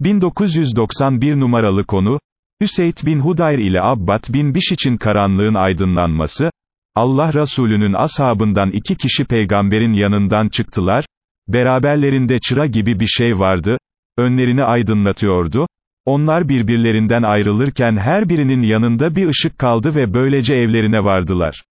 1991 numaralı konu, Üseyd bin Hudayr ile Abbad bin Biş için karanlığın aydınlanması, Allah Resulü'nün ashabından iki kişi peygamberin yanından çıktılar, beraberlerinde çıra gibi bir şey vardı, önlerini aydınlatıyordu, onlar birbirlerinden ayrılırken her birinin yanında bir ışık kaldı ve böylece evlerine vardılar.